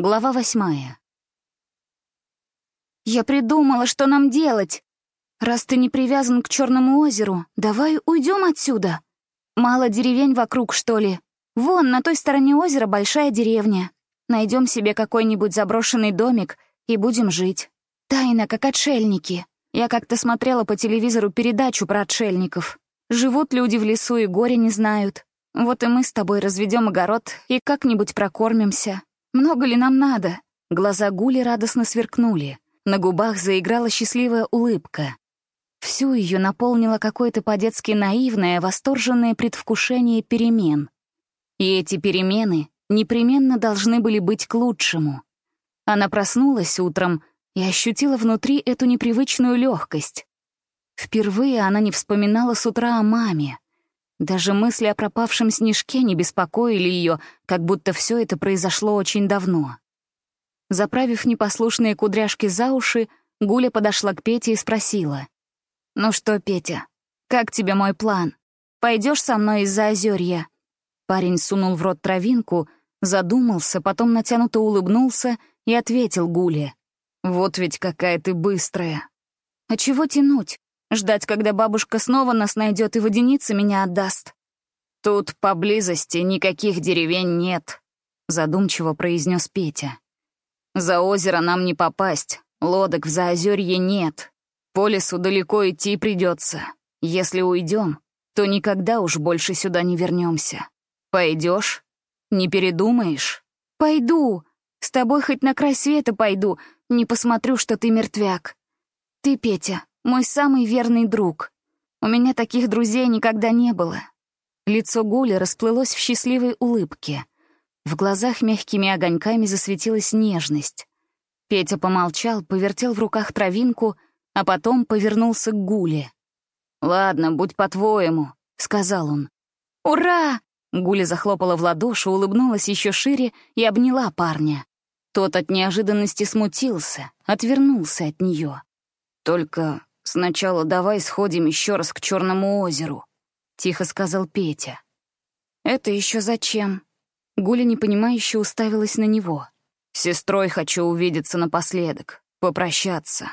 Глава восьмая. «Я придумала, что нам делать. Раз ты не привязан к Черному озеру, давай уйдем отсюда. Мало деревень вокруг, что ли? Вон, на той стороне озера большая деревня. Найдем себе какой-нибудь заброшенный домик и будем жить. Тайно, как отшельники. Я как-то смотрела по телевизору передачу про отшельников. Живут люди в лесу и горе не знают. Вот и мы с тобой разведем огород и как-нибудь прокормимся. Много ли нам надо?» Глаза Гули радостно сверкнули. На губах заиграла счастливая улыбка. Всю ее наполнило какое-то по-детски наивное, восторженное предвкушение перемен. И эти перемены непременно должны были быть к лучшему. Она проснулась утром и ощутила внутри эту непривычную легкость. Впервые она не вспоминала с утра о маме. Даже мысли о пропавшем снежке не беспокоили ее, как будто все это произошло очень давно. Заправив непослушные кудряшки за уши, Гуля подошла к Пете и спросила. «Ну что, Петя, как тебе мой план? Пойдешь со мной из-за озерья?» Парень сунул в рот травинку, задумался, потом натянуто улыбнулся и ответил Гуле. «Вот ведь какая ты быстрая!» «А чего тянуть? Ждать, когда бабушка снова нас найдет и водяница меня отдаст. Тут поблизости никаких деревень нет, задумчиво произнес Петя. За озеро нам не попасть, лодок в заозерье нет. По лесу далеко идти придется. Если уйдем, то никогда уж больше сюда не вернемся. Пойдешь? Не передумаешь? Пойду. С тобой хоть на край света пойду, не посмотрю, что ты мертвяк. Ты, Петя, мой самый верный друг. У меня таких друзей никогда не было. Лицо Гули расплылось в счастливой улыбке. В глазах мягкими огоньками засветилась нежность. Петя помолчал, повертел в руках травинку, а потом повернулся к Гуле. «Ладно, будь по-твоему», — сказал он. «Ура!» Гуля захлопала в ладоши, улыбнулась еще шире и обняла парня. Тот от неожиданности смутился, отвернулся от нее. «Только «Сначала давай сходим еще раз к Черному озеру», — тихо сказал Петя. «Это еще зачем?» Гуля непонимающе уставилась на него. «С сестрой хочу увидеться напоследок, попрощаться».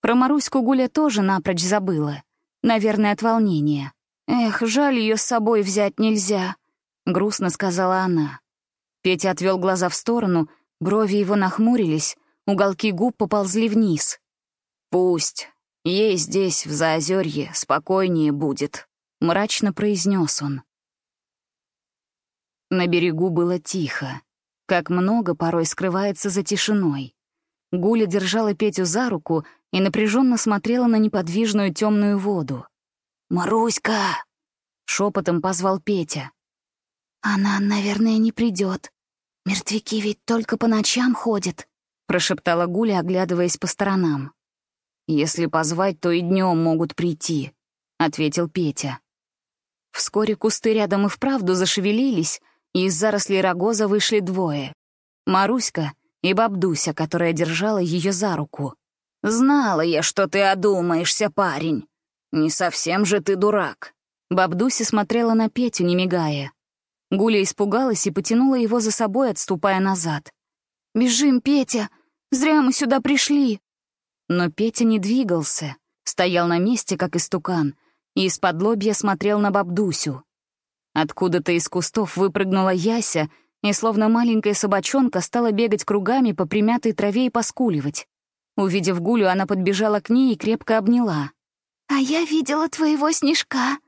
Про Маруську Гуля тоже напрочь забыла. Наверное, от волнения. «Эх, жаль, ее с собой взять нельзя», — грустно сказала она. Петя отвел глаза в сторону, брови его нахмурились, уголки губ поползли вниз. «Пусть, Ей здесь, в Заозерье, спокойнее будет», — мрачно произнес он. На берегу было тихо. Как много порой скрывается за тишиной. Гуля держала Петю за руку и напряженно смотрела на неподвижную темную воду. «Маруська!» — шепотом позвал Петя. «Она, наверное, не придет. Мертвяки ведь только по ночам ходят», — прошептала Гуля, оглядываясь по сторонам. «Если позвать, то и днем могут прийти», — ответил Петя. Вскоре кусты рядом и вправду зашевелились, и из зарослей рогоза вышли двое. Маруська и Бабдуся, которая держала ее за руку. «Знала я, что ты одумаешься, парень. Не совсем же ты дурак». Бабдуся смотрела на Петю, не мигая. Гуля испугалась и потянула его за собой, отступая назад. «Бежим, Петя! Зря мы сюда пришли!» Но Петя не двигался, стоял на месте, как истукан, и из-под лобья смотрел на бабдусю. Откуда-то из кустов выпрыгнула Яся и, словно маленькая собачонка, стала бегать кругами по примятой траве и поскуливать. Увидев Гулю, она подбежала к ней и крепко обняла. «А я видела твоего снежка.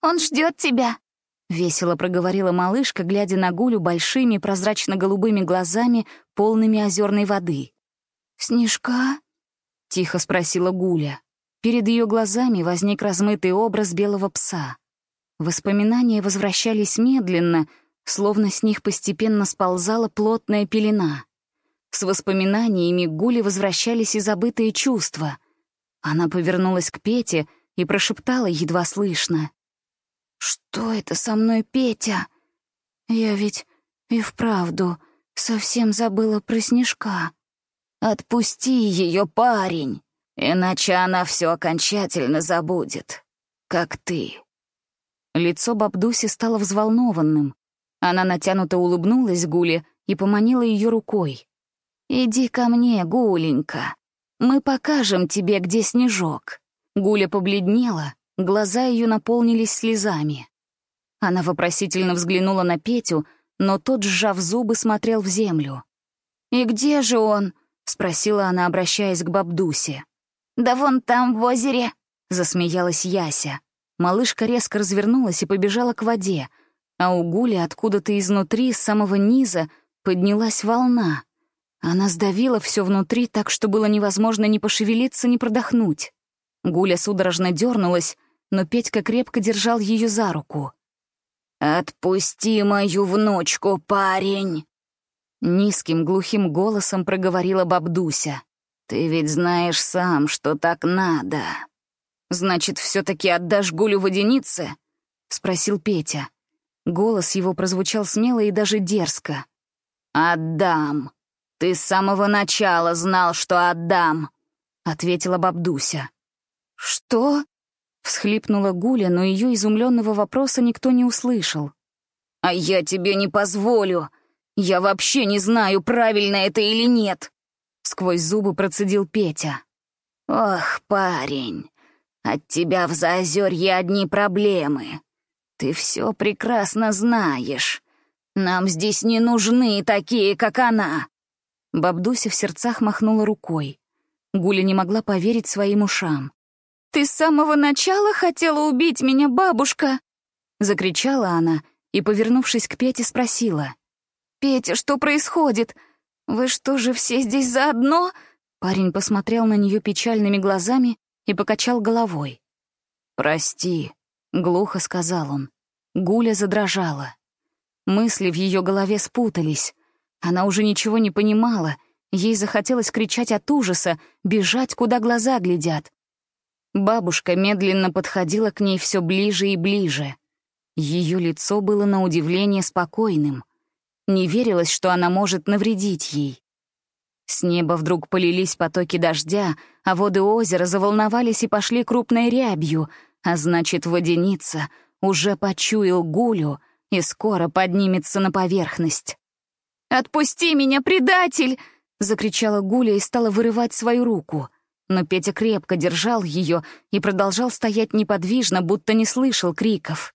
Он ждет тебя», — весело проговорила малышка, глядя на Гулю большими прозрачно-голубыми глазами, полными озерной воды. «Снежка?» — тихо спросила Гуля. Перед ее глазами возник размытый образ белого пса. Воспоминания возвращались медленно, словно с них постепенно сползала плотная пелена. С воспоминаниями к Гуле возвращались и забытые чувства. Она повернулась к Пете и прошептала едва слышно. «Что это со мной, Петя? Я ведь и вправду совсем забыла про снежка». «Отпусти ее, парень, иначе она все окончательно забудет, как ты». Лицо Бабдуси стало взволнованным. Она натянуто улыбнулась Гуле и поманила ее рукой. «Иди ко мне, Гуленька. Мы покажем тебе, где снежок». Гуля побледнела, глаза ее наполнились слезами. Она вопросительно взглянула на Петю, но тот, сжав зубы, смотрел в землю. «И где же он?» — спросила она, обращаясь к бабдусе. «Да вон там, в озере», — засмеялась Яся. Малышка резко развернулась и побежала к воде, а у Гули откуда-то изнутри, с самого низа, поднялась волна. Она сдавила все внутри так, что было невозможно ни пошевелиться, ни продохнуть. Гуля судорожно дернулась, но Петька крепко держал ее за руку. «Отпусти мою внучку, парень!» Низким глухим голосом проговорила бабдуся. «Ты ведь знаешь сам, что так надо». «Значит, все таки отдашь Гулю водянице?» — спросил Петя. Голос его прозвучал смело и даже дерзко. «Отдам. Ты с самого начала знал, что отдам», — ответила бабдуся. «Что?» — всхлипнула Гуля, но ее изумленного вопроса никто не услышал. «А я тебе не позволю. Я вообще не знаю, правильно это или нет», — сквозь зубы процедил Петя. «Ох, парень, от тебя в Заозерье одни проблемы. Ты все прекрасно знаешь. Нам здесь не нужны такие, как она». Бабдуся в сердцах махнула рукой. Гуля не могла поверить своим ушам. «Ты с самого начала хотела убить меня, бабушка!» Закричала она и, повернувшись к Пете, спросила. «Петя, что происходит? Вы что же все здесь заодно?» Парень посмотрел на нее печальными глазами и покачал головой. «Прости», — глухо сказал он. Гуля задрожала. Мысли в ее голове спутались. Она уже ничего не понимала. Ей захотелось кричать от ужаса, бежать, куда глаза глядят. Бабушка медленно подходила к ней все ближе и ближе. Ее лицо было на удивление спокойным. Не верилось, что она может навредить ей. С неба вдруг полились потоки дождя, а воды озера заволновались и пошли крупной рябью, а значит, водяница уже почуял гулю и скоро поднимется на поверхность. «Отпусти меня, предатель!» — закричала Гуля и стала вырывать свою руку. Но Петя крепко держал ее и продолжал стоять неподвижно, будто не слышал криков.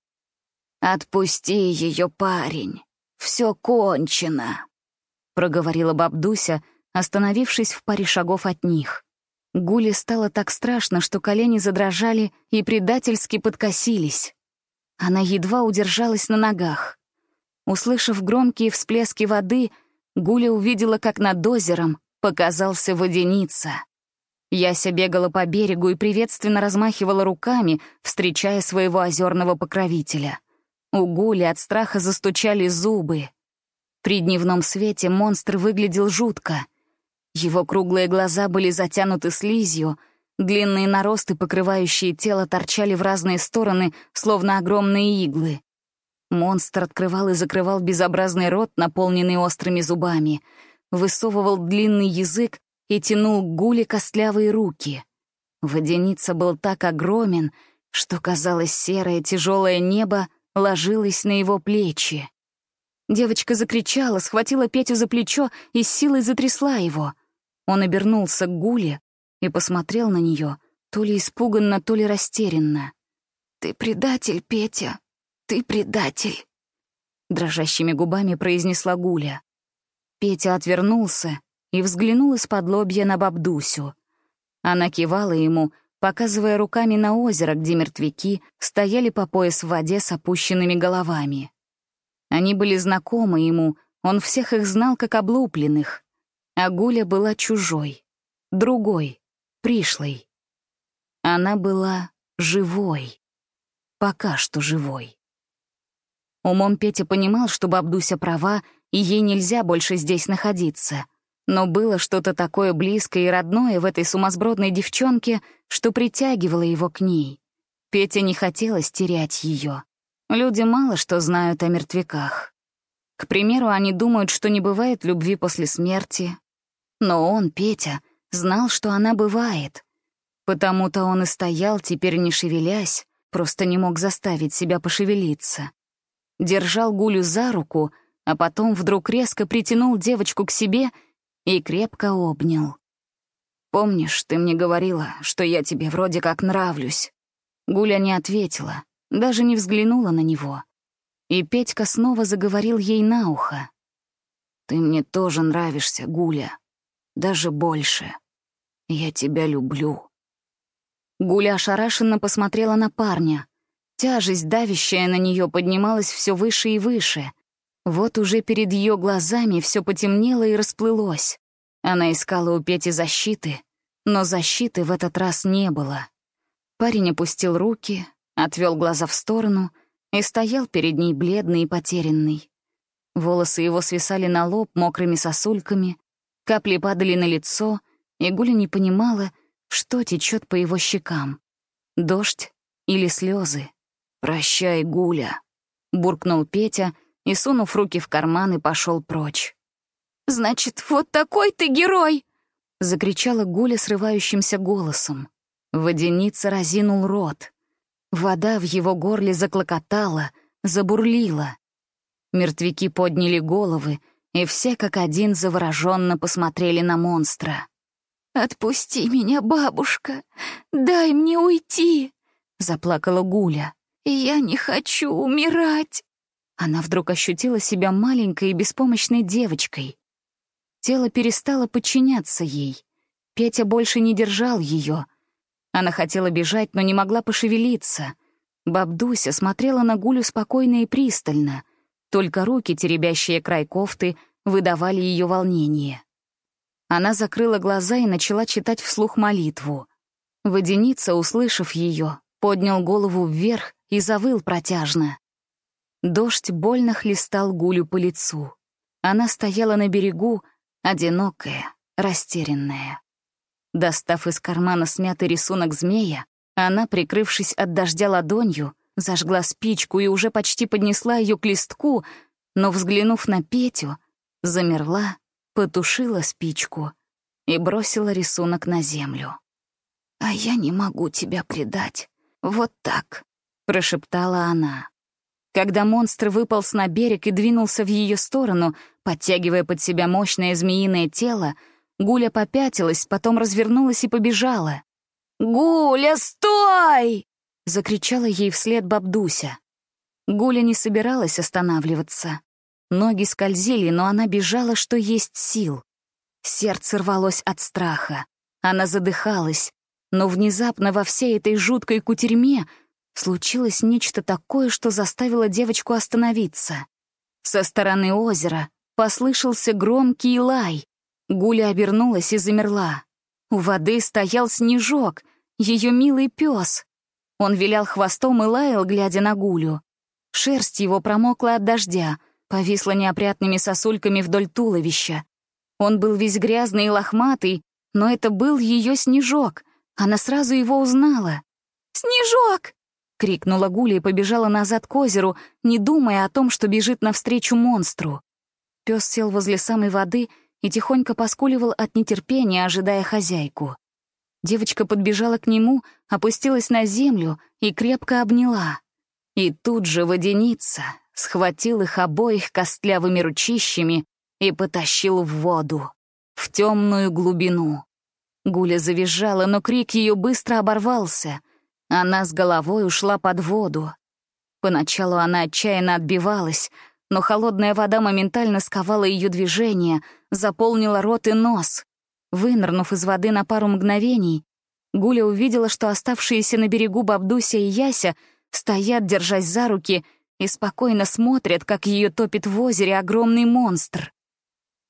«Отпусти ее, парень! Все кончено!» — проговорила бабдуся, остановившись в паре шагов от них. Гуле стало так страшно, что колени задрожали и предательски подкосились. Она едва удержалась на ногах. Услышав громкие всплески воды, Гуля увидела, как над озером показался водяница. Яся бегала по берегу и приветственно размахивала руками, встречая своего озерного покровителя. У Гули от страха застучали зубы. При дневном свете монстр выглядел жутко. Его круглые глаза были затянуты слизью, длинные наросты, покрывающие тело, торчали в разные стороны, словно огромные иглы. Монстр открывал и закрывал безобразный рот, наполненный острыми зубами, высовывал длинный язык и тянул к гуле костлявые руки. Водяница был так огромен, что, казалось, серое тяжелое небо ложилось на его плечи. Девочка закричала, схватила Петю за плечо и с силой затрясла его — он обернулся к Гуле и посмотрел на нее, то ли испуганно, то ли растерянно. «Ты предатель, Петя, ты предатель!» Дрожащими губами произнесла Гуля. Петя отвернулся и взглянул из-под лобья на бабдусю. Она кивала ему, показывая руками на озеро, где мертвяки стояли по пояс в воде с опущенными головами. Они были знакомы ему, он всех их знал как облупленных. А Гуля была чужой, другой, пришлой. Она была живой. Пока что живой. Умом Петя понимал, что бабдуся права, и ей нельзя больше здесь находиться. Но было что-то такое близкое и родное в этой сумасбродной девчонке, что притягивало его к ней. Петя не хотелось терять ее. Люди мало что знают о мертвяках. К примеру, они думают, что не бывает любви после смерти, но он, Петя, знал, что она бывает. Потому-то он и стоял, теперь не шевелясь, просто не мог заставить себя пошевелиться. Держал Гулю за руку, а потом вдруг резко притянул девочку к себе и крепко обнял. «Помнишь, ты мне говорила, что я тебе вроде как нравлюсь?» Гуля не ответила, даже не взглянула на него. И Петька снова заговорил ей на ухо. «Ты мне тоже нравишься, Гуля. Даже больше. Я тебя люблю». Гуля ошарашенно посмотрела на парня. Тяжесть, давящая на нее, поднималась все выше и выше. Вот уже перед ее глазами все потемнело и расплылось. Она искала у Пети защиты, но защиты в этот раз не было. Парень опустил руки, отвел глаза в сторону и стоял перед ней бледный и потерянный. Волосы его свисали на лоб мокрыми сосульками, капли падали на лицо, и Гуля не понимала, что течет по его щекам. Дождь или слезы. «Прощай, Гуля», — буркнул Петя и, сунув руки в карман, и пошел прочь. «Значит, вот такой ты герой!» — закричала Гуля срывающимся голосом. Водяница разинул рот. Вода в его горле заклокотала, забурлила. Мертвяки подняли головы, и все как один завороженно посмотрели на монстра. «Отпусти меня, бабушка! Дай мне уйти!» — заплакала Гуля. «Я не хочу умирать!» Она вдруг ощутила себя маленькой и беспомощной девочкой. Тело перестало подчиняться ей. Петя больше не держал ее. Она хотела бежать, но не могла пошевелиться. Бабдуся смотрела на Гулю спокойно и пристально. Только руки, теребящие край кофты, выдавали ее волнение. Она закрыла глаза и начала читать вслух молитву. Водяница, услышав ее, поднял голову вверх и завыл протяжно. Дождь больно хлестал Гулю по лицу. Она стояла на берегу, одинокая, растерянная. Достав из кармана смятый рисунок змея, она, прикрывшись от дождя ладонью, зажгла спичку и уже почти поднесла ее к листку, но, взглянув на Петю, замерла потушила спичку и бросила рисунок на землю. «А я не могу тебя предать. Вот так», — прошептала она. Когда монстр выполз на берег и двинулся в ее сторону, подтягивая под себя мощное змеиное тело, Гуля попятилась, потом развернулась и побежала. «Гуля, стой!» — закричала ей вслед бабдуся. Гуля не собиралась останавливаться. Ноги скользили, но она бежала, что есть сил. Сердце рвалось от страха. Она задыхалась, но внезапно во всей этой жуткой кутерьме случилось нечто такое, что заставило девочку остановиться. Со стороны озера послышался громкий лай. Гуля обернулась и замерла. У воды стоял снежок, ее милый пес. Он вилял хвостом и лаял, глядя на Гулю. Шерсть его промокла от дождя — повисла неопрятными сосульками вдоль туловища. Он был весь грязный и лохматый, но это был ее снежок. Она сразу его узнала. «Снежок!» — крикнула Гуля и побежала назад к озеру, не думая о том, что бежит навстречу монстру. Пес сел возле самой воды и тихонько поскуливал от нетерпения, ожидая хозяйку. Девочка подбежала к нему, опустилась на землю и крепко обняла. И тут же водяница, схватил их обоих костлявыми ручищами и потащил в воду, в темную глубину. Гуля завизжала, но крик ее быстро оборвался. Она с головой ушла под воду. Поначалу она отчаянно отбивалась, но холодная вода моментально сковала ее движение, заполнила рот и нос. Вынырнув из воды на пару мгновений, Гуля увидела, что оставшиеся на берегу Бабдуся и Яся стоят, держась за руки, и спокойно смотрят, как ее топит в озере огромный монстр.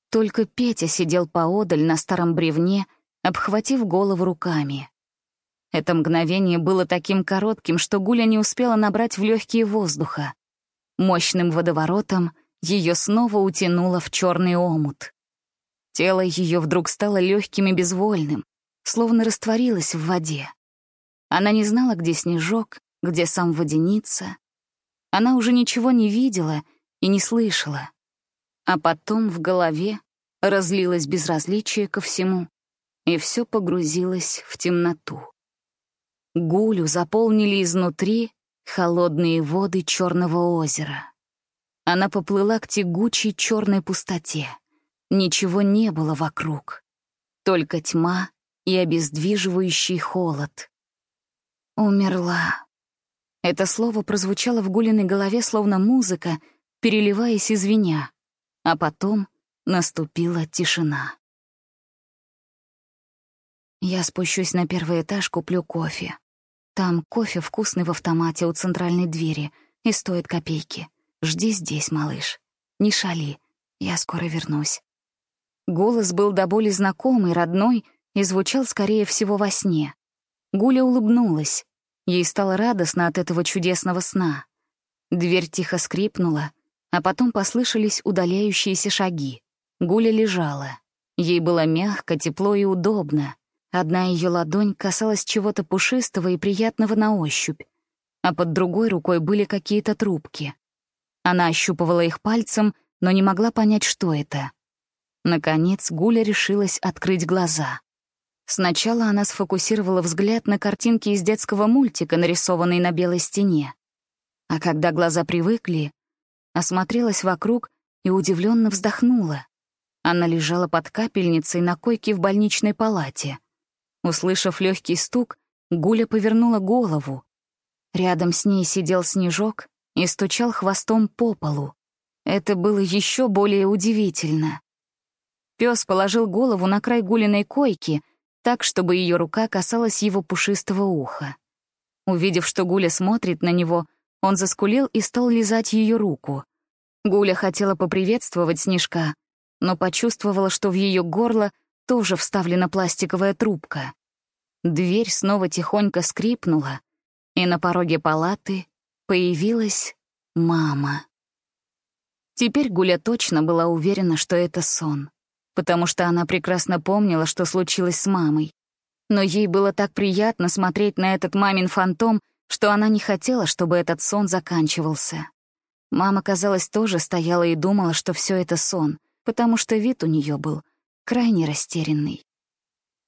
Только Петя сидел поодаль на старом бревне, обхватив голову руками. Это мгновение было таким коротким, что Гуля не успела набрать в легкие воздуха. Мощным водоворотом ее снова утянуло в черный омут. Тело ее вдруг стало легким и безвольным, словно растворилось в воде. Она не знала, где снежок, где сам водяница, она уже ничего не видела и не слышала. А потом в голове разлилось безразличие ко всему, и все погрузилось в темноту. Гулю заполнили изнутри холодные воды Черного озера. Она поплыла к тягучей черной пустоте. Ничего не было вокруг. Только тьма и обездвиживающий холод. «Умерла». Это слово прозвучало в Гулиной голове словно музыка, переливаясь извиня, а потом наступила тишина. Я спущусь на первый этаж, куплю кофе. Там кофе вкусный в автомате у центральной двери и стоит копейки. Жди здесь, малыш. Не шали, я скоро вернусь. Голос был до боли знакомый, родной и звучал, скорее всего, во сне. Гуля улыбнулась. Ей стало радостно от этого чудесного сна. Дверь тихо скрипнула, а потом послышались удаляющиеся шаги. Гуля лежала. Ей было мягко, тепло и удобно. Одна ее ладонь касалась чего-то пушистого и приятного на ощупь, а под другой рукой были какие-то трубки. Она ощупывала их пальцем, но не могла понять, что это. Наконец Гуля решилась открыть глаза. Сначала она сфокусировала взгляд на картинке из детского мультика, нарисованной на белой стене. А когда глаза привыкли, осмотрелась вокруг и удивленно вздохнула. Она лежала под капельницей на койке в больничной палате. Услышав легкий стук, Гуля повернула голову. Рядом с ней сидел снежок и стучал хвостом по полу. Это было еще более удивительно. Пес положил голову на край Гулиной койки — так, чтобы ее рука касалась его пушистого уха. Увидев, что Гуля смотрит на него, он заскулил и стал лизать ее руку. Гуля хотела поприветствовать Снежка, но почувствовала, что в ее горло тоже вставлена пластиковая трубка. Дверь снова тихонько скрипнула, и на пороге палаты появилась мама. Теперь Гуля точно была уверена, что это сон потому что она прекрасно помнила, что случилось с мамой. Но ей было так приятно смотреть на этот мамин фантом, что она не хотела, чтобы этот сон заканчивался. Мама, казалось, тоже стояла и думала, что все это сон, потому что вид у нее был крайне растерянный.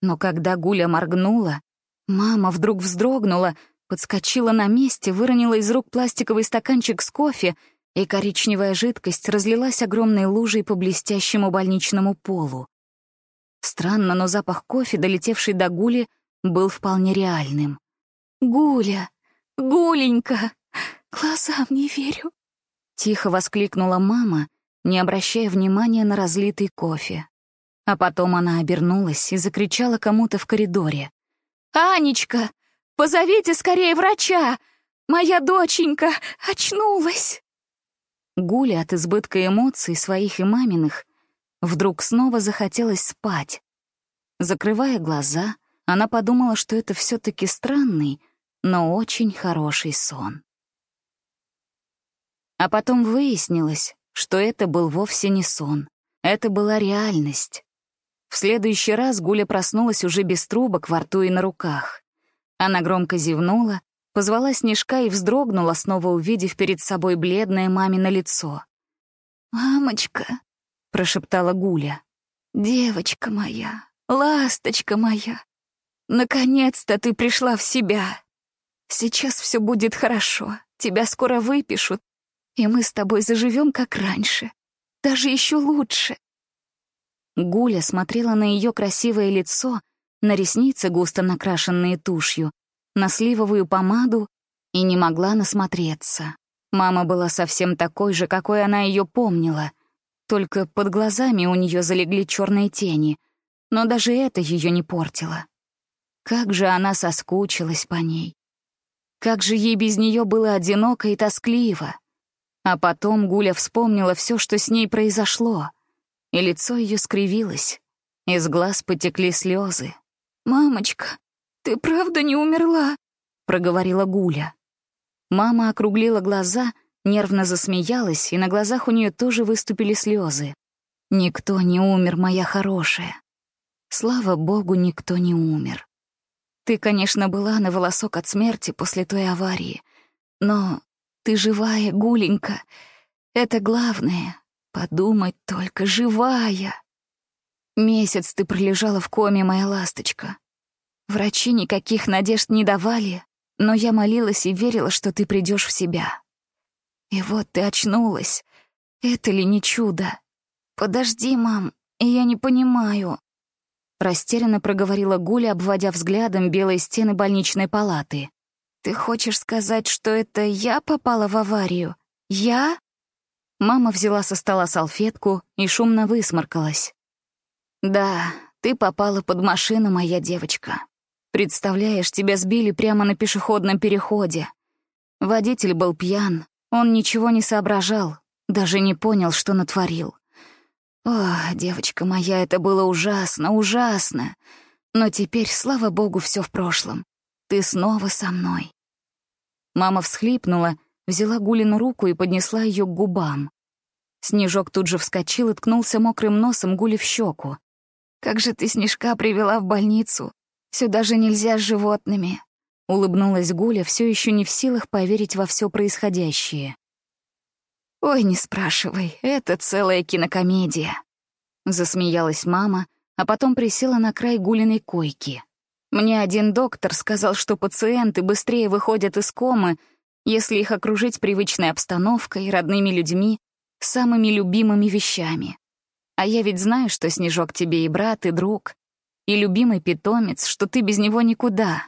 Но когда Гуля моргнула, мама вдруг вздрогнула, подскочила на месте, выронила из рук пластиковый стаканчик с кофе — и коричневая жидкость разлилась огромной лужей по блестящему больничному полу. Странно, но запах кофе, долетевший до Гули, был вполне реальным. «Гуля! Гуленька! Глазам не верю!» Тихо воскликнула мама, не обращая внимания на разлитый кофе. А потом она обернулась и закричала кому-то в коридоре. «Анечка, позовите скорее врача! Моя доченька очнулась!» Гуле от избытка эмоций своих и маминых вдруг снова захотелось спать. Закрывая глаза, она подумала, что это все таки странный, но очень хороший сон. А потом выяснилось, что это был вовсе не сон, это была реальность. В следующий раз Гуля проснулась уже без трубок во рту и на руках. Она громко зевнула Позвала Снежка и вздрогнула, снова увидев перед собой бледное мамино лицо. «Мамочка», — прошептала Гуля, — «девочка моя, ласточка моя, наконец-то ты пришла в себя. Сейчас все будет хорошо, тебя скоро выпишут, и мы с тобой заживем как раньше, даже еще лучше». Гуля смотрела на ее красивое лицо, на ресницы, густо накрашенные тушью, на сливовую помаду и не могла насмотреться. Мама была совсем такой же, какой она ее помнила. Только под глазами у нее залегли черные тени, но даже это ее не портило. Как же она соскучилась по ней. Как же ей без нее было одиноко и тоскливо. А потом Гуля вспомнила все, что с ней произошло, и лицо ее скривилось, из глаз потекли слезы. «Мамочка, «Ты правда не умерла?» — проговорила Гуля. Мама округлила глаза, нервно засмеялась, и на глазах у нее тоже выступили слезы. «Никто не умер, моя хорошая. Слава богу, никто не умер. Ты, конечно, была на волосок от смерти после той аварии, но ты живая, Гуленька. Это главное. Подумать только, живая. Месяц ты пролежала в коме, моя ласточка. Врачи никаких надежд не давали, но я молилась и верила, что ты придешь в себя. И вот ты очнулась. Это ли не чудо? Подожди, мам, Я не понимаю». Растерянно проговорила Гуля, обводя взглядом белые стены больничной палаты. «Ты хочешь сказать, что это я попала в аварию? Я?» Мама взяла со стола салфетку и шумно высморкалась. «Да, ты попала под машину, моя девочка. Представляешь, тебя сбили прямо на пешеходном переходе. Водитель был пьян, он ничего не соображал, даже не понял, что натворил. О, девочка моя, это было ужасно, ужасно. Но теперь, слава богу, все в прошлом. Ты снова со мной. Мама всхлипнула, взяла Гулину руку и поднесла ее к губам. Снежок тут же вскочил и ткнулся мокрым носом Гули в щеку. «Как же ты Снежка привела в больницу? Сюда же нельзя с животными!» Улыбнулась Гуля, все еще не в силах поверить во все происходящее. «Ой, не спрашивай, это целая кинокомедия!» Засмеялась мама, а потом присела на край Гулиной койки. Мне один доктор сказал, что пациенты быстрее выходят из комы, если их окружить привычной обстановкой, родными людьми, самыми любимыми вещами. А я ведь знаю, что Снежок тебе и брат, и друг, и любимый питомец, что ты без него никуда.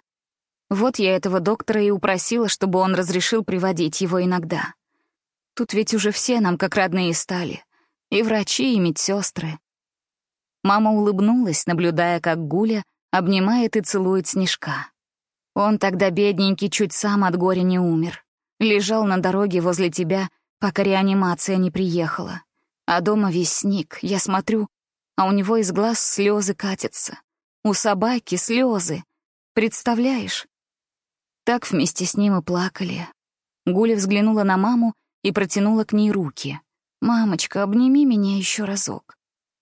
Вот я этого доктора и упросила, чтобы он разрешил приводить его иногда. Тут ведь уже все нам как родные стали. И врачи, и медсестры. Мама улыбнулась, наблюдая, как Гуля обнимает и целует Снежка. Он тогда, бедненький, чуть сам от горя не умер. Лежал на дороге возле тебя, пока реанимация не приехала. А дома весь снег, я смотрю, а у него из глаз слезы катятся. У собаки слезы. Представляешь? Так вместе с ним и плакали. Гуля взглянула на маму и протянула к ней руки. «Мамочка, обними меня еще разок.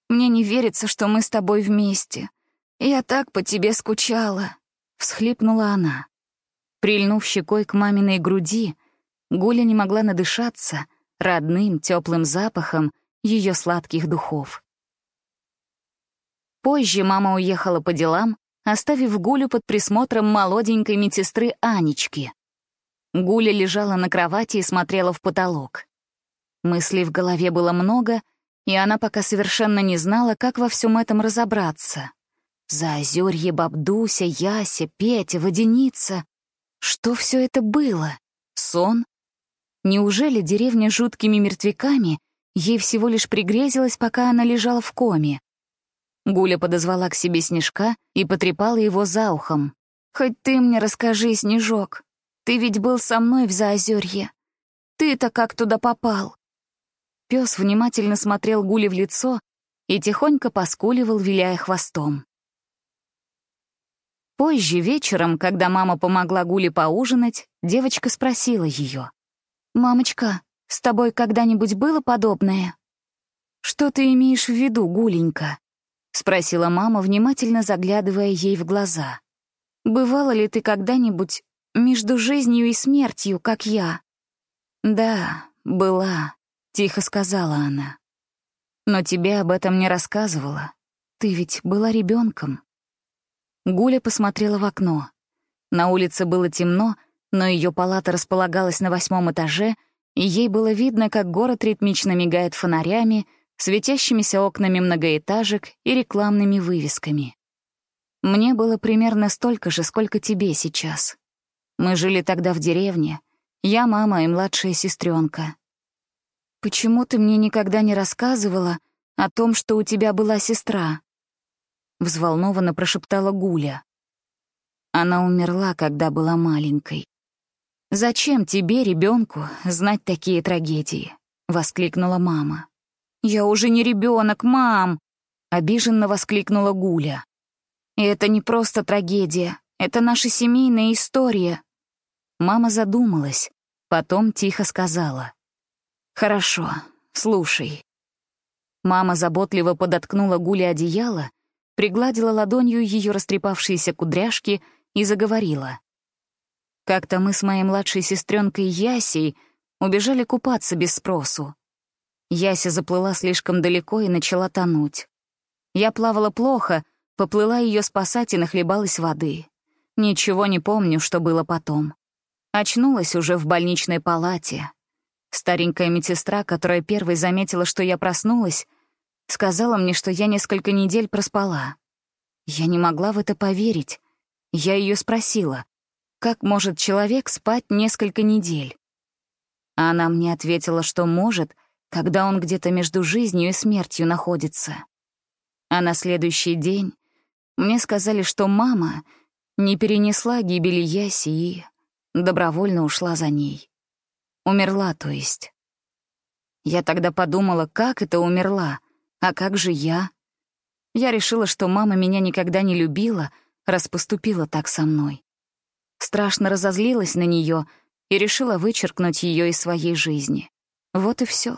Мне не верится, что мы с тобой вместе. Я так по тебе скучала», — всхлипнула она. Прильнув щекой к маминой груди, Гуля не могла надышаться родным теплым запахом ее сладких духов. Позже мама уехала по делам, оставив Гулю под присмотром молоденькой медсестры Анечки. Гуля лежала на кровати и смотрела в потолок. Мыслей в голове было много, и она пока совершенно не знала, как во всем этом разобраться. Заозерье, Бабдуся, Яся, Петя, Водяница. Что все это было? Сон? Неужели деревня жуткими мертвяками ей всего лишь пригрезилась, пока она лежала в коме? Гуля подозвала к себе Снежка и потрепала его за ухом. «Хоть ты мне расскажи, Снежок, ты ведь был со мной в Заозерье. Ты-то как туда попал?» Пес внимательно смотрел Гуле в лицо и тихонько поскуливал, виляя хвостом. Позже вечером, когда мама помогла Гуле поужинать, девочка спросила ее. «Мамочка, с тобой когда-нибудь было подобное?» «Что ты имеешь в виду, Гуленька?» — спросила мама, внимательно заглядывая ей в глаза. «Бывало ли ты когда-нибудь между жизнью и смертью, как я. Да, была, тихо сказала она. Но тебе об этом не рассказывала. Ты ведь была ребенком. Гуля посмотрела в окно. На улице было темно, но ее палата располагалась на восьмом этаже, и ей было видно, как город ритмично мигает фонарями, светящимися окнами многоэтажек и рекламными вывесками. Мне было примерно столько же, сколько тебе сейчас. Мы жили тогда в деревне. Я мама и младшая сестренка. Почему ты мне никогда не рассказывала о том, что у тебя была сестра? Взволнованно прошептала Гуля. Она умерла, когда была маленькой. «Зачем тебе, ребенку, знать такие трагедии?» — воскликнула мама. «Я уже не ребенок, мам!» — обиженно воскликнула Гуля. «И это не просто трагедия, это наша семейная история. Мама задумалась, потом тихо сказала. «Хорошо, слушай». Мама заботливо подоткнула Гуле одеяло, пригладила ладонью ее растрепавшиеся кудряшки и заговорила. Как-то мы с моей младшей сестренкой Ясей убежали купаться без спросу. Яся заплыла слишком далеко и начала тонуть. Я плавала плохо, поплыла ее спасать и нахлебалась воды. Ничего не помню, что было потом. Очнулась уже в больничной палате. Старенькая медсестра, которая первой заметила, что я проснулась, Сказала мне, что я несколько недель проспала. Я не могла в это поверить. Я ее спросила, как может человек спать несколько недель? Она мне ответила, что может, когда он где-то между жизнью и смертью находится. А на следующий день мне сказали, что мама не перенесла гибели Яси и добровольно ушла за ней. Умерла, то есть. Я тогда подумала, как это умерла, а как же я? Я решила, что мама меня никогда не любила, раз поступила так со мной. Страшно разозлилась на нее и решила вычеркнуть ее из своей жизни. Вот и все.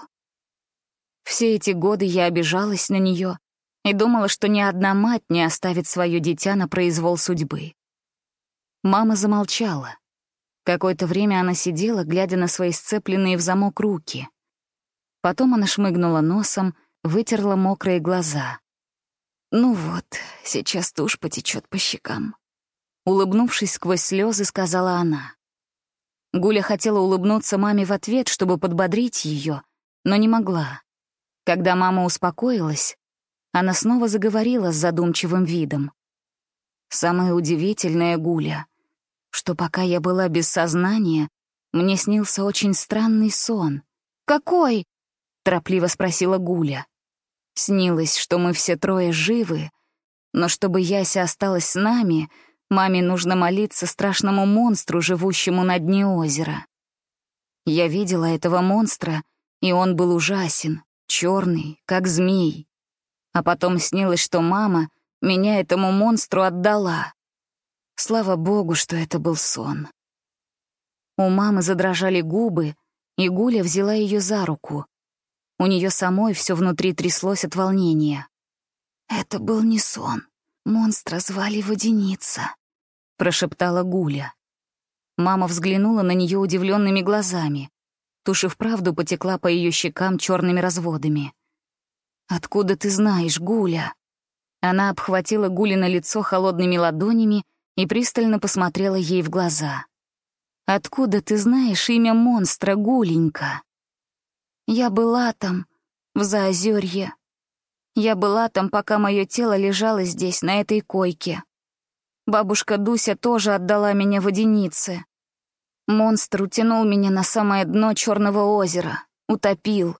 Все эти годы я обижалась на нее и думала, что ни одна мать не оставит свое дитя на произвол судьбы. Мама замолчала. Какое-то время она сидела, глядя на свои сцепленные в замок руки. Потом она шмыгнула носом, вытерла мокрые глаза. «Ну вот, сейчас тушь потечет по щекам», Улыбнувшись сквозь слезы, сказала она. Гуля хотела улыбнуться маме в ответ, чтобы подбодрить ее, но не могла. Когда мама успокоилась, она снова заговорила с задумчивым видом. Самое удивительное, Гуля, что пока я была без сознания, мне снился очень странный сон. «Какой?» — торопливо спросила Гуля. Снилось, что мы все трое живы, но чтобы Яся осталась с нами — Маме нужно молиться страшному монстру, живущему на дне озера. Я видела этого монстра, и он был ужасен, черный, как змей. А потом снилось, что мама меня этому монстру отдала. Слава богу, что это был сон. У мамы задрожали губы, и Гуля взяла ее за руку. У нее самой все внутри тряслось от волнения. Это был не сон. Монстра звали Водяница прошептала Гуля. Мама взглянула на нее удивленными глазами. Тушь и вправду потекла по ее щекам черными разводами. «Откуда ты знаешь, Гуля?» Она обхватила Гулина лицо холодными ладонями и пристально посмотрела ей в глаза. «Откуда ты знаешь имя монстра, Гуленька?» «Я была там, в Заозерье. Я была там, пока мое тело лежало здесь, на этой койке. Бабушка Дуся тоже отдала меня водянице. Монстр утянул меня на самое дно Черного озера, утопил.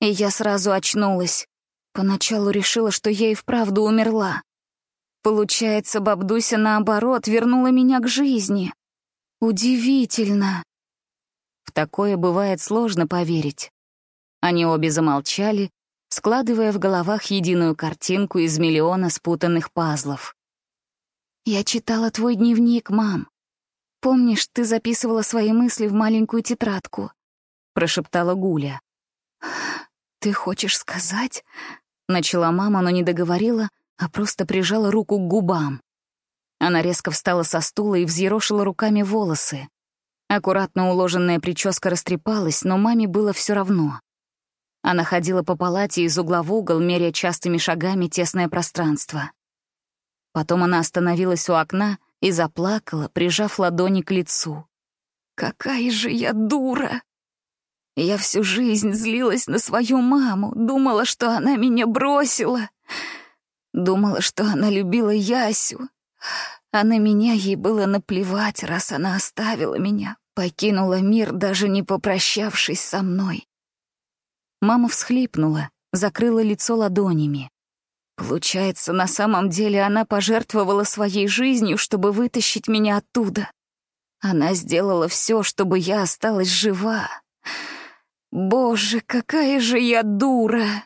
И я сразу очнулась. Поначалу решила, что я и вправду умерла. Получается, бабдуся, наоборот, вернула меня к жизни. Удивительно. В такое бывает сложно поверить. Они обе замолчали, складывая в головах единую картинку из миллиона спутанных пазлов. «Я читала твой дневник, мам. Помнишь, ты записывала свои мысли в маленькую тетрадку?» — прошептала Гуля. «Ты хочешь сказать?» — начала мама, но не договорила, а просто прижала руку к губам. Она резко встала со стула и взъерошила руками волосы. Аккуратно уложенная прическа растрепалась, но маме было все равно. Она ходила по палате из угла в угол, меряя частыми шагами тесное пространство. Потом она остановилась у окна и заплакала, прижав ладони к лицу. «Какая же я дура!» Я всю жизнь злилась на свою маму, думала, что она меня бросила. Думала, что она любила Ясю. А на меня ей было наплевать, раз она оставила меня, покинула мир, даже не попрощавшись со мной. Мама всхлипнула, закрыла лицо ладонями. Получается, на самом деле она пожертвовала своей жизнью, чтобы вытащить меня оттуда. Она сделала все, чтобы я осталась жива. Боже, какая же я дура!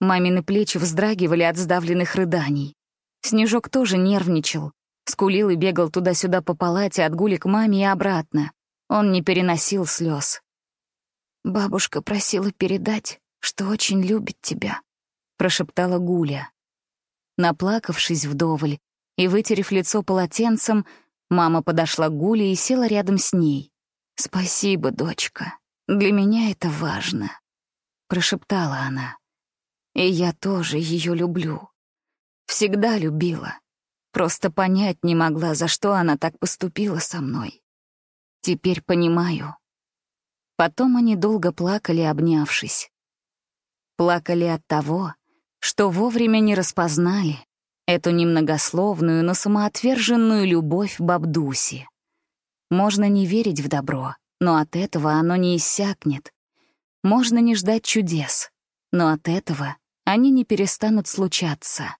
Мамины плечи вздрагивали от сдавленных рыданий. Снежок тоже нервничал. Скулил и бегал туда-сюда по палате от гули к маме и обратно. Он не переносил слез. «Бабушка просила передать, что очень любит тебя», прошептала Гуля. Наплакавшись вдоволь и вытерев лицо полотенцем, мама подошла к Гуле и села рядом с ней. «Спасибо, дочка. Для меня это важно», — прошептала она. «И я тоже ее люблю. Всегда любила. Просто понять не могла, за что она так поступила со мной. Теперь понимаю». Потом они долго плакали, обнявшись. Плакали от того, что вовремя не распознали эту немногословную, но самоотверженную любовь Бабдуси. Можно не верить в добро, но от этого оно не иссякнет. Можно не ждать чудес, но от этого они не перестанут случаться.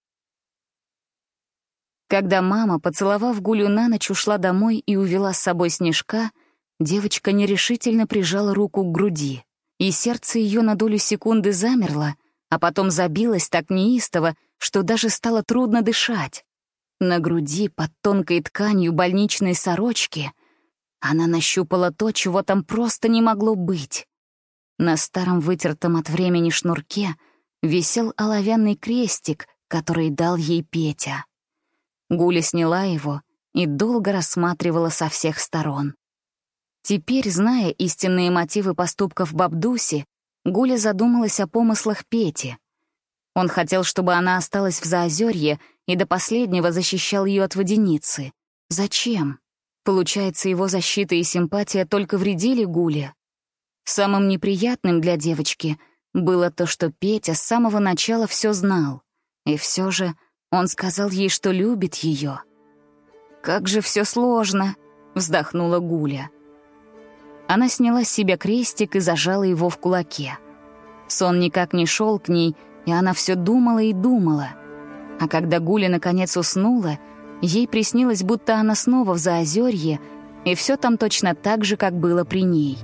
Когда мама, поцеловав Гулю на ночь, ушла домой и увела с собой снежка, девочка нерешительно прижала руку к груди, и сердце ее на долю секунды замерло, а потом забилось так неистово, что даже стало трудно дышать. На груди под тонкой тканью больничной сорочки она нащупала то, чего там просто не могло быть. На старом вытертом от времени шнурке висел оловянный крестик, который дал ей Петя. Гуля сняла его и долго рассматривала со всех сторон. Теперь, зная истинные мотивы поступков Бабдуси, Гуля задумалась о помыслах Пети. Он хотел, чтобы она осталась в Заозерье и до последнего защищал ее от водяницы. Зачем? Получается, его защита и симпатия только вредили Гуле. Самым неприятным для девочки было то, что Петя с самого начала все знал. И все же он сказал ей, что любит ее. «Как же все сложно!» — вздохнула Гуля. Она сняла с себя крестик и зажала его в кулаке. Сон никак не шел к ней, и она все думала и думала. А когда Гуля наконец уснула, ей приснилось, будто она снова в Заозерье, и все там точно так же, как было при ней.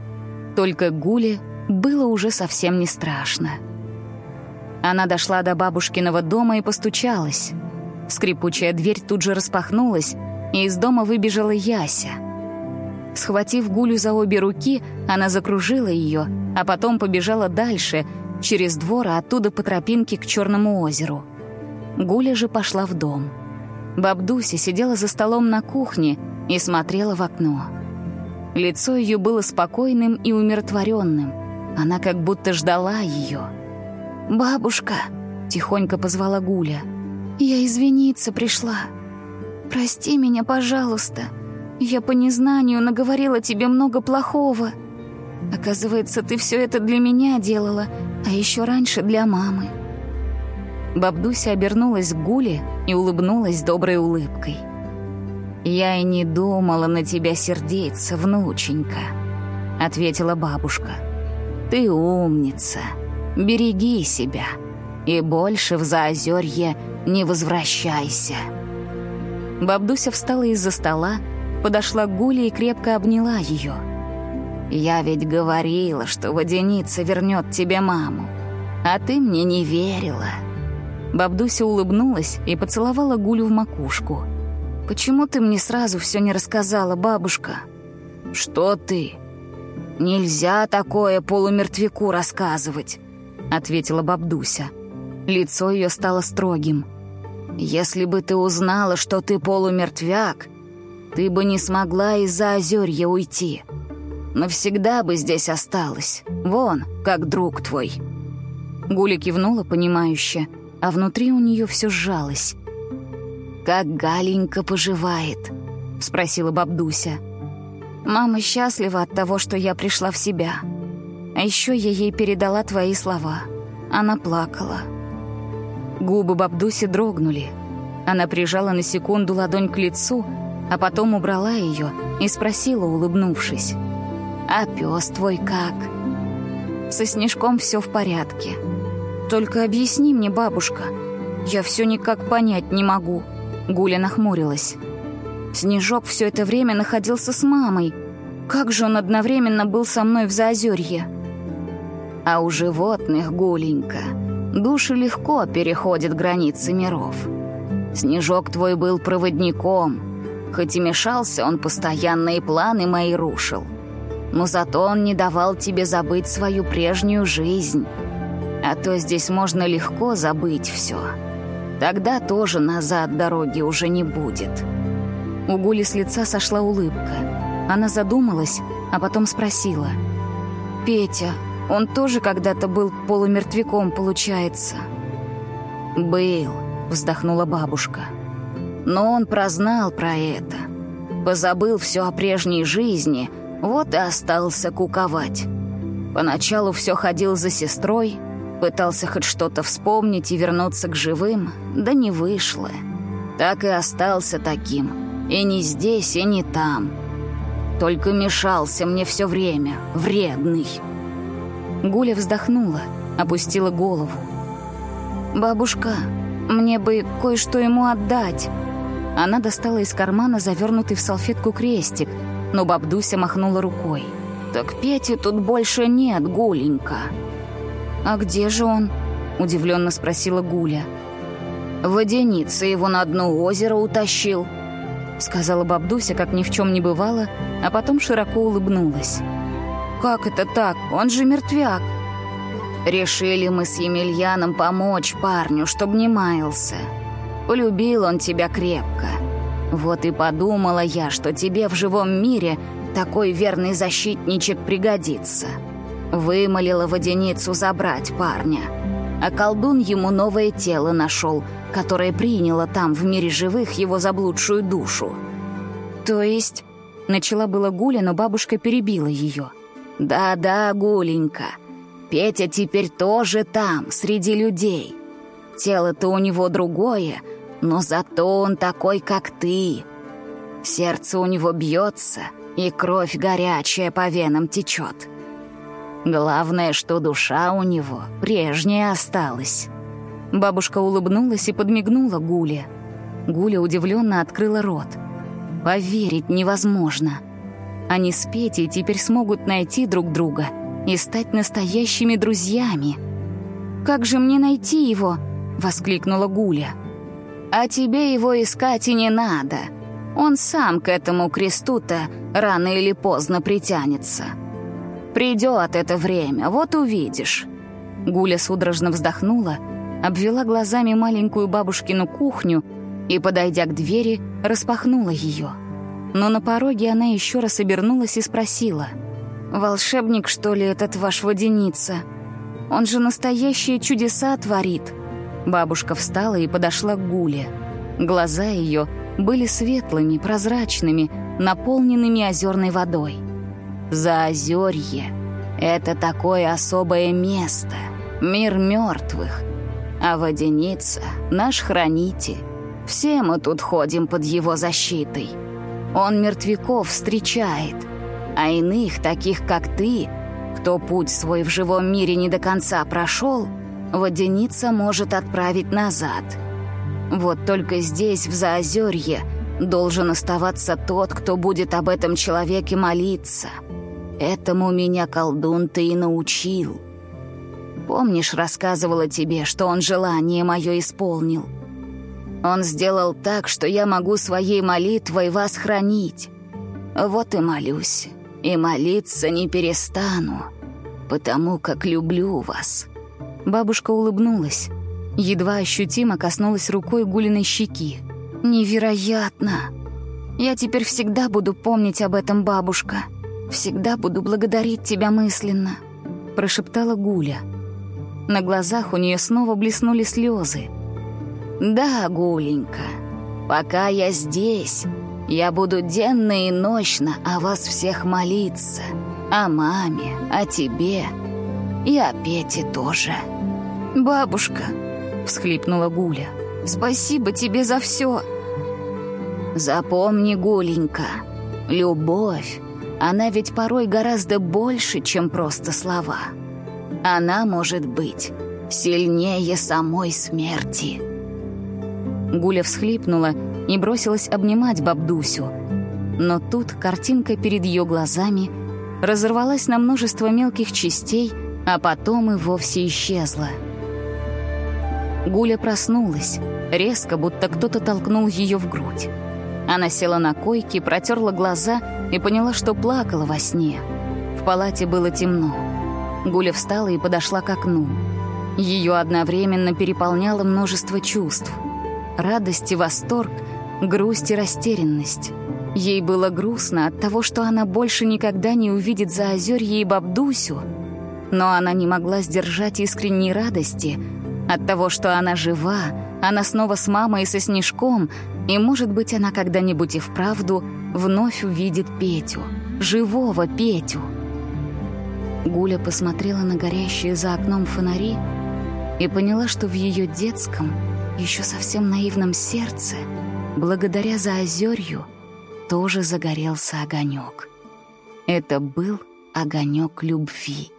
Только Гуле было уже совсем не страшно. Она дошла до бабушкиного дома и постучалась. Скрипучая дверь тут же распахнулась, и из дома выбежала Яся. Схватив Гулю за обе руки, она закружила ее, а потом побежала дальше, через двор, а оттуда по тропинке к Черному озеру. Гуля же пошла в дом. Бабдуся сидела за столом на кухне и смотрела в окно. Лицо ее было спокойным и умиротворенным. Она как будто ждала ее. «Бабушка!» — тихонько позвала Гуля. «Я извиниться пришла. Прости меня, пожалуйста. Я по незнанию наговорила тебе много плохого. Оказывается, ты все это для меня делала, а еще раньше для мамы». Бабдуся обернулась к Гуле и улыбнулась доброй улыбкой. «Я и не думала на тебя сердиться, внученька», — ответила бабушка. «Ты умница» береги себя и больше в Заозерье не возвращайся». Бабдуся встала из-за стола, подошла к Гуле и крепко обняла ее. «Я ведь говорила, что водяница вернет тебе маму, а ты мне не верила». Бабдуся улыбнулась и поцеловала Гулю в макушку. «Почему ты мне сразу все не рассказала, бабушка?» «Что ты? Нельзя такое полумертвяку рассказывать. — ответила бабдуся. Лицо ее стало строгим. «Если бы ты узнала, что ты полумертвяк, ты бы не смогла из-за озерья уйти. Навсегда бы здесь осталась. Вон, как друг твой». Гуля кивнула, понимающе, а внутри у нее все сжалось. «Как Галенька поживает?» — спросила бабдуся. «Мама счастлива от того, что я пришла в себя», а еще я ей передала твои слова. Она плакала. Губы Бабдуси дрогнули. Она прижала на секунду ладонь к лицу, а потом убрала ее и спросила, улыбнувшись. «А пес твой как?» «Со Снежком все в порядке. Только объясни мне, бабушка. Я все никак понять не могу». Гуля нахмурилась. Снежок все это время находился с мамой. Как же он одновременно был со мной в Заозерье? А у животных, Гуленька, души легко переходят границы миров. Снежок твой был проводником, хоть и мешался, он постоянные планы мои рушил. Но зато он не давал тебе забыть свою прежнюю жизнь. А то здесь можно легко забыть все. Тогда тоже назад дороги уже не будет. У Гули с лица сошла улыбка. Она задумалась, а потом спросила. «Петя, он тоже когда-то был полумертвяком, получается. «Был», — вздохнула бабушка. «Но он прознал про это. Позабыл все о прежней жизни, вот и остался куковать. Поначалу все ходил за сестрой, Пытался хоть что-то вспомнить и вернуться к живым, да не вышло. Так и остался таким. И не здесь, и не там. Только мешался мне все время, вредный. Гуля вздохнула, опустила голову. «Бабушка, мне бы кое-что ему отдать». Она достала из кармана завернутый в салфетку крестик, но бабдуся махнула рукой. «Так Пети тут больше нет, Гуленька». «А где же он?» — удивленно спросила Гуля. «Водяница его на дно озера утащил», — сказала бабдуся, как ни в чем не бывало, а потом широко улыбнулась. «Как это так? Он же мертвяк!» Решили мы с Емельяном помочь парню, чтобы не маялся. Полюбил он тебя крепко. Вот и подумала я, что тебе в живом мире такой верный защитничек пригодится. Вымолила водяницу забрать парня. А колдун ему новое тело нашел, которое приняло там, в мире живых, его заблудшую душу. То есть... Начала была Гуля, но бабушка перебила ее. «Да-да, Гуленька, Петя теперь тоже там, среди людей. Тело-то у него другое, но зато он такой, как ты. Сердце у него бьется, и кровь горячая по венам течет. Главное, что душа у него прежняя осталась». Бабушка улыбнулась и подмигнула Гуле. Гуля удивленно открыла рот. Поверить невозможно. Они с Петей теперь смогут найти друг друга и стать настоящими друзьями. «Как же мне найти его?» — воскликнула Гуля. «А тебе его искать и не надо. Он сам к этому кресту-то рано или поздно притянется. Придет это время, вот увидишь». Гуля судорожно вздохнула, обвела глазами маленькую бабушкину кухню и, подойдя к двери, распахнула ее но на пороге она еще раз обернулась и спросила. «Волшебник, что ли, этот ваш водяница? Он же настоящие чудеса творит». Бабушка встала и подошла к Гуле. Глаза ее были светлыми, прозрачными, наполненными озерной водой. «Заозерье — это такое особое место, мир мертвых, а водяница — наш хранитель. Все мы тут ходим под его защитой». Он мертвяков встречает, а иных, таких как ты, кто путь свой в живом мире не до конца прошел, водяница может отправить назад. Вот только здесь, в Заозерье, должен оставаться тот, кто будет об этом человеке молиться. Этому меня колдун ты и научил. Помнишь, рассказывала тебе, что он желание мое исполнил? Он сделал так, что я могу своей молитвой вас хранить. Вот и молюсь, и молиться не перестану, потому как люблю вас». Бабушка улыбнулась, едва ощутимо коснулась рукой Гулиной щеки. «Невероятно! Я теперь всегда буду помнить об этом, бабушка. Всегда буду благодарить тебя мысленно», — прошептала Гуля. На глазах у нее снова блеснули слезы. «Да, Гуленька, пока я здесь, я буду денно и ночно о вас всех молиться, о маме, о тебе и о Пете тоже». «Бабушка», — всхлипнула Гуля, — «спасибо тебе за все. «Запомни, Гуленька, любовь, она ведь порой гораздо больше, чем просто слова. Она может быть сильнее самой смерти». Гуля всхлипнула и бросилась обнимать бабдусю. Но тут картинка перед ее глазами разорвалась на множество мелких частей, а потом и вовсе исчезла. Гуля проснулась, резко, будто кто-то толкнул ее в грудь. Она села на койке, протерла глаза и поняла, что плакала во сне. В палате было темно. Гуля встала и подошла к окну. Ее одновременно переполняло множество чувств — радость и восторг, грусть и растерянность. Ей было грустно от того, что она больше никогда не увидит за Заозерье и Бабдусю, но она не могла сдержать искренней радости от того, что она жива, она снова с мамой и со Снежком, и, может быть, она когда-нибудь и вправду вновь увидит Петю, живого Петю. Гуля посмотрела на горящие за окном фонари и поняла, что в ее детском, еще совсем наивном сердце, благодаря заозерью, тоже загорелся огонек. Это был огонек любви.